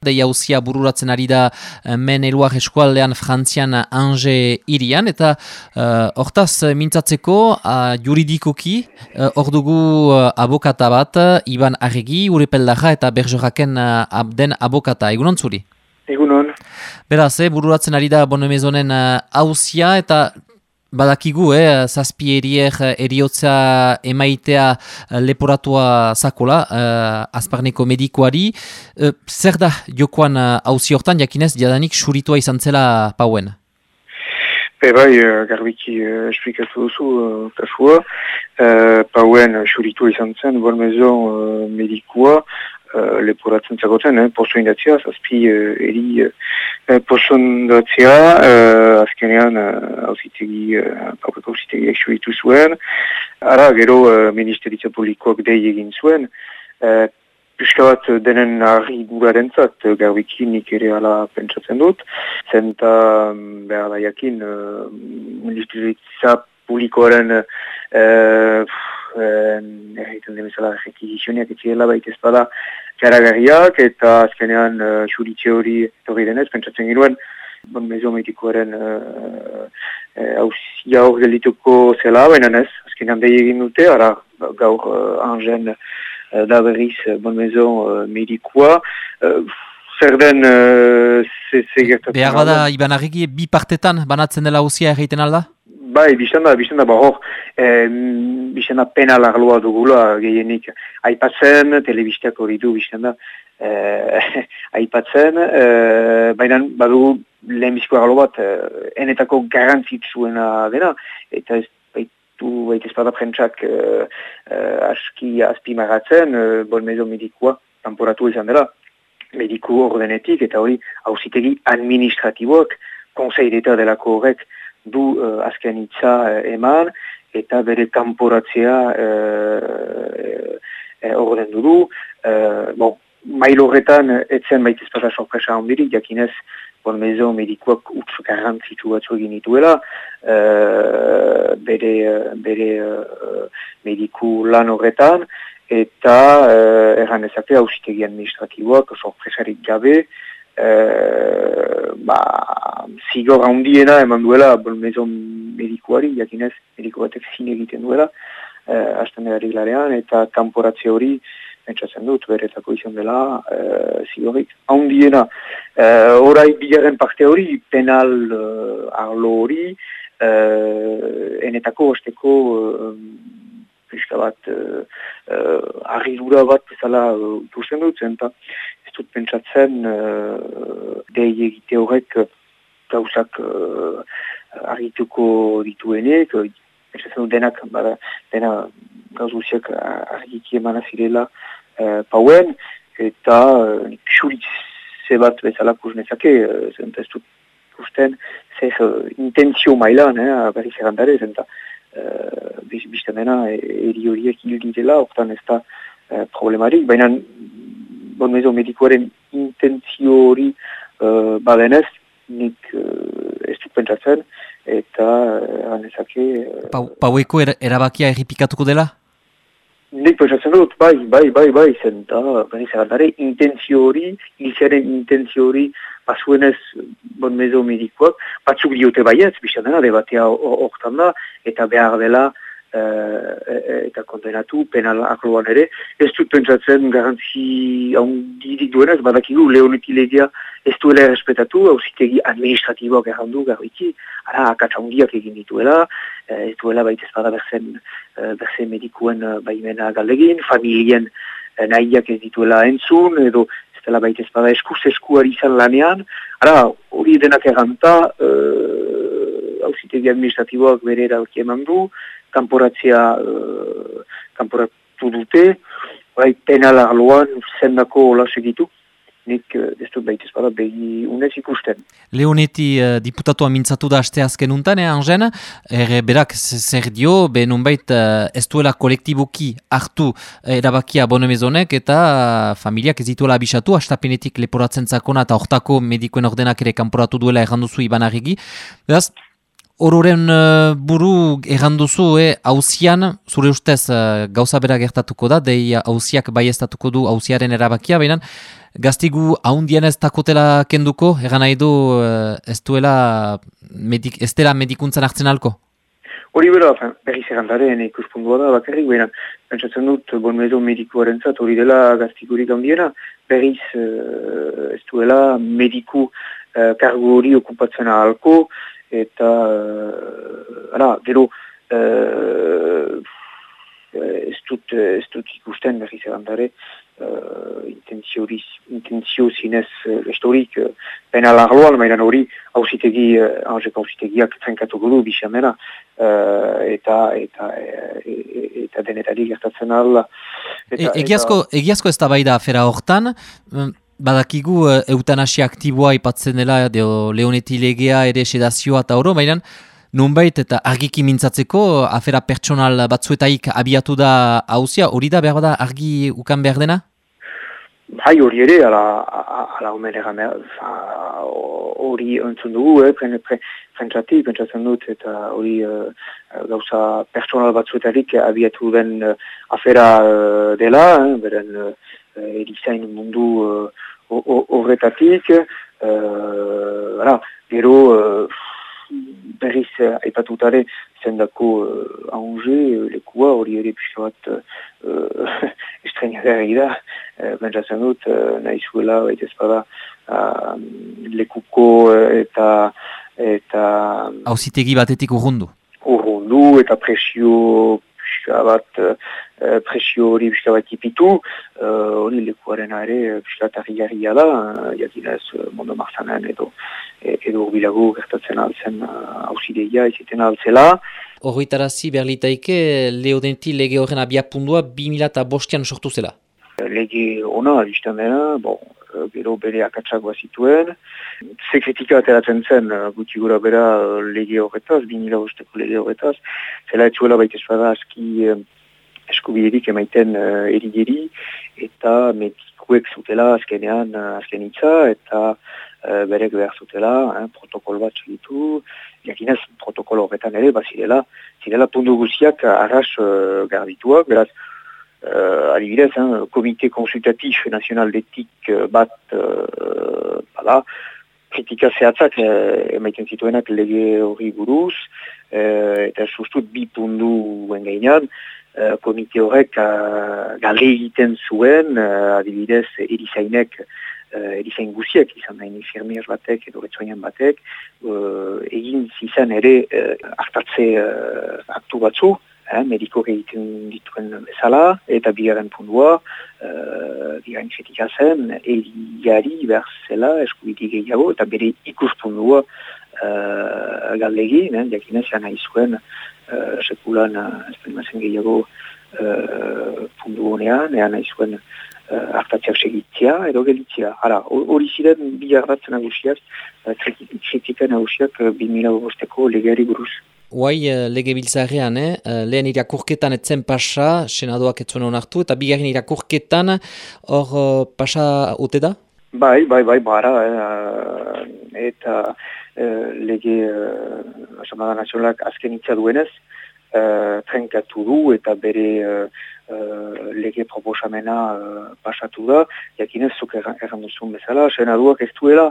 Deia hauzia bururatzen ari da eh, men eluar eskualdean frantzian ange irian, eta uh, hortaz mintzatzeko uh, juridikoki uh, dugu uh, abokata bat, Iban Arregi, Urepeldaja eta Berjoraken uh, den abokata. Egunon zuri? Egunon. Beraz, eh, bururatzen ari da bonemezonen hauzia uh, eta Badakigu, eh, zazpi eh, eriotza emaitea eh, leporatua zakola, eh, azparneko medikoari. Eh, zer da jokoan hauzi hortan, jakinez, jadanik suritua izan zela pauen? Be bai, garbiki esplikatu duzu, kasua. Pauen suritua izan zen, bon mezon medikoa, uh, leporatzen zagoten, eh, posto indatzea, zazpi eri uh, posto indatzea, uh, azkenean hausitegi, uh, paupeko hausitegi eksuitu zuen, ara gero uh, ministeritza publikoak dei egin zuen, uh, Piska bat denen harri guraren zat, garbiki nik ere ala pentsatzen dut, zenta behar da jakin, uh, ministeritza publikoaren uh, erraiten demezala rekizizioneak etxigela baita ezpada karagarriak eta azkenean xuritxe uh, hori torri denez, pentsatzen giruen bon mezo medikoaren hauzia uh, hor geldituko zela, baina ez, azkenean behi egin dute, ara gaur uh, angen uh, da berriz bon mezo uh, medikoa, uh, zer den uh, ze, gertatzen. Behar bada, Iban Arregi, bi partetan banatzen dela hauzia egiten alda? Bai, bizten da, bizten da, ba hor, e, bizten da penal arloa dugula gehienik. Aipatzen, telebistak hori du, bizten da, e, aipatzen, e, baina badugu lehen bizko arlo bat, e, enetako garantitzuena dena, eta ez baitu, baita espada prentsak e, e, aski azpi maratzen, e, bon mezo medikua, tamporatu izan dela, mediku ordenetik, eta hori hausitegi administratiboak, konseideta delako horrek, du uh, azken hitza uh, eman eta bere kanporatzea uh, uh, orden du. Uh, bon, mail horretan etzen baita espasa sorpresa hondirik, jakinez bon mezo medikoak utz garantzitu batzu egin dituela. Uh, bere, bere uh, mediku lan horretan eta uh, erran ezake hausitegi administratiboak sorpresarik gabe uh, ba, zigor handiena eman duela bolmezon medikoari, jakinez mediko batek zin egiten duela, uh, hasten larean, eta kanporatze hori, entzatzen dut, beretako izan dela, uh, zigorrik handiena. Uh, orai bigarren parte hori, penal uh, arlo hori, uh, enetako osteko uh, bat, uh, uh, bat bezala uh, dut, zenta, ez dut pentsatzen uh, dei egite horrek gauzak uh, argituko dituenek, pentsatzen dut denak, bada, dena gauz guziak argiki emana zirela uh, pauen, eta uh, bat bezala kuznezake, uh, zenta ez dut kusten, zer uh, intenzio mailan, eh, berri zerrandare, zenta uh, bizten dena eri horiek hil direla, hortan ez da uh, problemarik, baina bon mezo medikoaren intentzio hori uh, badenez, nik uh, ez dut pentsatzen, eta uh, anezake... Uh, Paueko er, erabakia erripikatuko dela? Nik pentsatzen dut, bai, bai, bai, bai, zen, da, bani zerantare, intentzio hori, ilizaren intentzio hori, pasuenez, bon mezo medikoak, batzuk diote baietz, bizan dena, debatea hortan da, eta behar dela, eta kondenatu penal akloan ere. Ez dut pentsatzen garantzi handirik duena, ez badakigu leoneti legea ez duela errespetatu, hausitegi administratiboak errandu garbiki, ara akatsa handiak egin dituela, ez duela baita ez bada berzen, berzen medikuen baimena galdegin, familien nahiak ez dituela entzun, edo ez dela baita ez bada eskuz eskuari izan lanean, ara hori denak erranta, hausitegi administratiboak bere erauki eman du, kanporatzea uh, kanporatu dute, bai penal arloan zendako hola segitu, nik uh, ez dut baita espada behi unez ikusten. Leoneti uh, diputatua mintzatu da aste azken untan, eh, Angen? Er, berak zer dio, be nunbait uh, ez duela kolektiboki hartu erabakia bonemezonek eta uh, familiak ez dituela abisatu, astapenetik leporatzen zakona eta ortako medikoen ordenak ere kanporatu duela erranduzu iban argi. Beraz, Ororen uh, buru erranduzu, eh, hauzian, zure ustez uh, gauza bera gertatuko da, dei hauziak bai du hauziaren erabakia, baina gaztigu haundien ez takotela kenduko, egan nahi du uh, ez duela medik, ez dela medikuntzan hartzen alko? Hori bera, berriz errandaren ikuspundua da, bakarrik, baina pentsatzen dut, bon mezo medikuaren zat, hori dela gaztigurik handiena, berriz uh, ez duela mediku uh, kargu hori okupatzen ahalko, eta uh, ara, gero uh, ez, dut, ez dut ikusten berriz erandare uh, intentzio zinez uh, estorik uh, pena larloan, mainan hori hausitegi, uh, hausek hausitegiak trenkatu gudu bisamena uh, eta, eta, eta denetarik gertatzen ala. E, egiazko, egiazko ez da bai da afera hortan, badakigu uh, eutanasia aktiboa ipatzen dela, deo leoneti legea ere sedazioa eta oro, baina nunbait eta argiki mintzatzeko afera pertsonal batzuetaik abiatu da hauzia, hori da behar da argi ukan behar dena? Bai hori ere, ala, ala omen egan hori entzun dugu, eh, pre, pre, prentsatik, pentsatzen dut, eta hori uh, gauza pertsonal batzuetarik abiatu den uh, afera uh, dela, eh, beren erizain mundu horretatik, uh, gero uh, berriz uh, aipatutare zendako uh, ahonge, lekua hori ere pixka bat uh, estrenadera da, uh, bentsatzen dut, uh, nahi zuela, baita ezpada, uh, lekuko eta eta... Hauzitegi batetik urrundu? Urrundu eta presio pixka bat uh, presio hori pixka bat ipitu, hori uh, lekuaren ere pixka bat argi da, uh, jakinez uh, mondo marzanen edo edo bilago gertatzen altzen hausideia uh, izaten altzela. Horritarazi berlitaike leodenti lege horren abiapundua 2005an sortu zela? Lege ona, biztan dena, bon, gero bere akatsagoa zituen. Sekretika ateratzen zen, guti gura bera lege horretaz, 2005ko lege horretaz. Zela etzuela baita espada aski eskubiderik emaiten uh, erigeri, eta medikuek zutela azkenean uh, azken itza, eta uh, berek behar zutela, eh, protokol bat segitu, jakinez protokol horretan ere, bazirela, zirela pundu guziak arras uh, garbituak, beraz, uh, adibidez, hein, komite konsultatif nazional detik bat, uh, bala, kritika zehatzak eh, emaiten zituenak lege hori buruz, eh, eta sustut bi pundu gainean, Eh, komite horrek gale egiten zuen, adibidez, erizainek, uh, erizain guziek, izan nahi infirmier batek edo retsoinan batek, uh, egin zizan ere uh, hartatze uh, aktu batzu, eh, mediko egiten dituen bezala, eta bigarren pundua, uh, bigarren kritika zen, eriari behar zela, eskubiti gehiago, eta bere ikus pundua uh, galdegi, eh, jakinez, nahi zuen, uh, sekulan uh, gehiago uh, pundu honean, ean nahi zuen uh, hartatziak segitzia edo gelitzia. Hala, hori ziren bi arratzen agusiak, uh, kritikan agusiak uh, 2000 bosteko legeari buruz. Huai, lege biltzarean, eh? lehen irakurketan etzen pasa, senadoak etzuen honartu, eta bigarren irakurketan hor uh, pasa ote da? Bai, bai, bai, bara, eh, eta uh, lege uh, Asamada Nazionalak azken itza duenez, uh, trenkatu du eta bere uh, uh, lege proposamena uh, pasatu da, jakinez zuk erran duzun bezala, senaduak ez duela,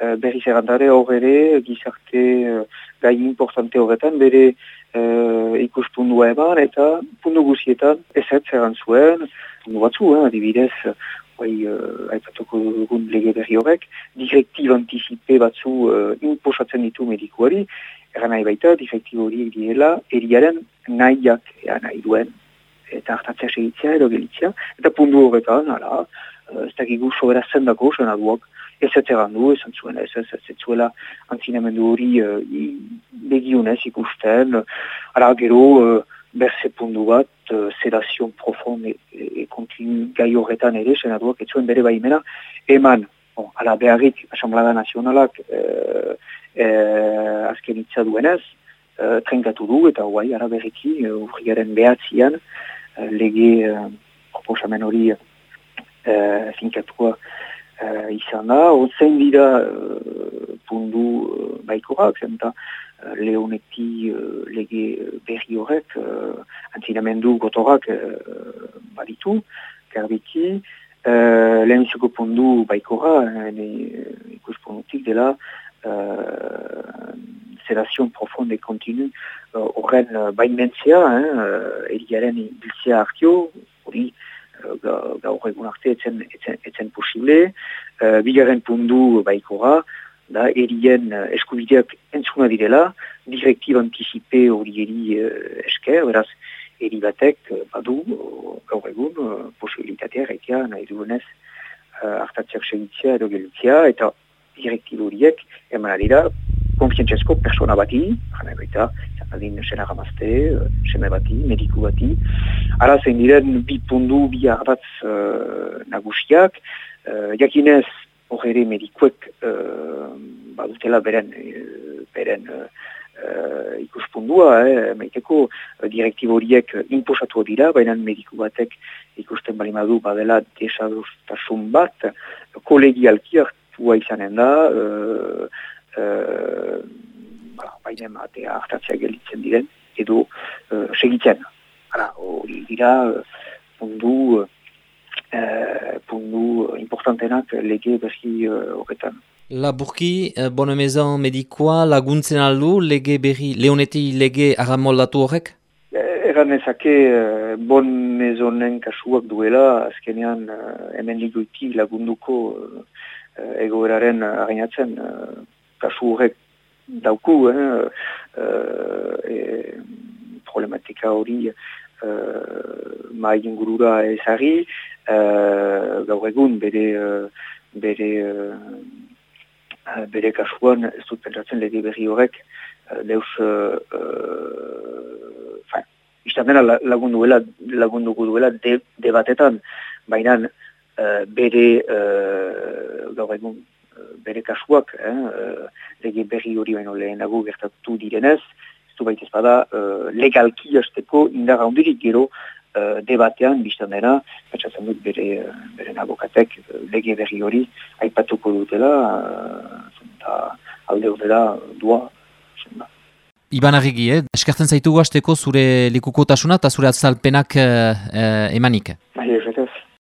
uh, berriz errandare hor ere, gizarte uh, gai importante horretan, bere uh, ikuspundua eman eta pundu guzietan ez ez erran zuen, pundu batzu, eh, adibidez, bai, uh, aipatuko dugun lege berri horrek, direktib anticipe batzu uh, imposatzen ditu medikuari, eran nahi baita, direktib horiek direla, eriaren nahiak, ea nahi duen, eta hartatzea segitzea edo gelitzea, eta pundu horretan, ala, ez dakigu sobera zendako, zena duak, ez ez egan du, ez zuen, ez ez ez zuela antzinamendu hori uh, begionez ikusten, ala, gero, uh, berze pundu bat, uh, sedazion profond e, e, kontinu gai horretan ere, senatuak etzuen bere baimena, eman, bon, ala beharrik, Asamblada Nazionalak, uh, uh, azken itza duenez, uh, trenkatu du, eta guai, ara berriki, uh, urriaren behatzian, uh, lege uh, proposamen hori uh, finkatua uh, izan da, otzein dira uh, pundu uh, baikorak, zenta uh, leoneti uh, lege berri horrek uh, antzinamendu gotorak uh, baditu, karbiki, uh, lehenbiziko pundu baikora, uh, ikuspunutik dela, uh, sedazio profonde et continue horren uh, baimentzea, eh, eriaren biltzea hartio, hori gaur egun arte etzen, etzen, etzen posible, uh, bigarren pundu baikora, da erien uh, eskubideak entzuna direla, direktiv anticipe hori eri uh, esker, beraz, eri batek badu gaur egun uh, posibilitatea reikia nahi duenez uh, hartatziak segitzea edo gelitzea, eta direktiv horiek eman adira konfientzezko persona bati, jane baita, adin sena ramazte, seme bati, mediku bati. Ara zein diren bi pundu, bi arbatz uh, nagusiak, uh, jakinez hor ere medikuek uh, badutela beren, beren uh, uh, ikuspundua, eh, maiteko direktibo horiek imposatu dira, baina mediku batek ikusten balimadu badela desadostasun bat, kolegialki hartua izanen da, uh, uh, baina matea hartatzea gelitzen diren, edo uh, segitzen. Hala, hori dira, pundu, uh, pundu importantenak lege berri horretan. Uh, Laburki, Bonne Maison medikoa laguntzen aldu, lege berri, leoneti lege aramoldatu horrek? Eran ezake Bon Maisonen kasuak duela, azkenean hemen liguiti lagunduko egoeraren arainatzen kasu horrek dauku, eh, e, problematika hori uh, mai ingurura ezari, uh, gaur egun bere, bere, uh, bere kasuan ez dut pentsatzen lege berri horrek, uh, deus, uh, uh, dena lagunduela, lagunduko duela de, debatetan, baina uh, bere uh, gaur egun bere kasuak, eh, lege berri hori baino lehenago gertatu direnez, ez du baita ezpada uh, legalki hasteko indar handirik gero uh, debatean biztan dena, patxatzen dut bere, bere nabokatek lege berri hori aipatuko dutela, uh, alde dela dua, Iban argigi, eh? eskertzen zaitugu hasteko zure likukotasuna eta zure azalpenak uh, emanik.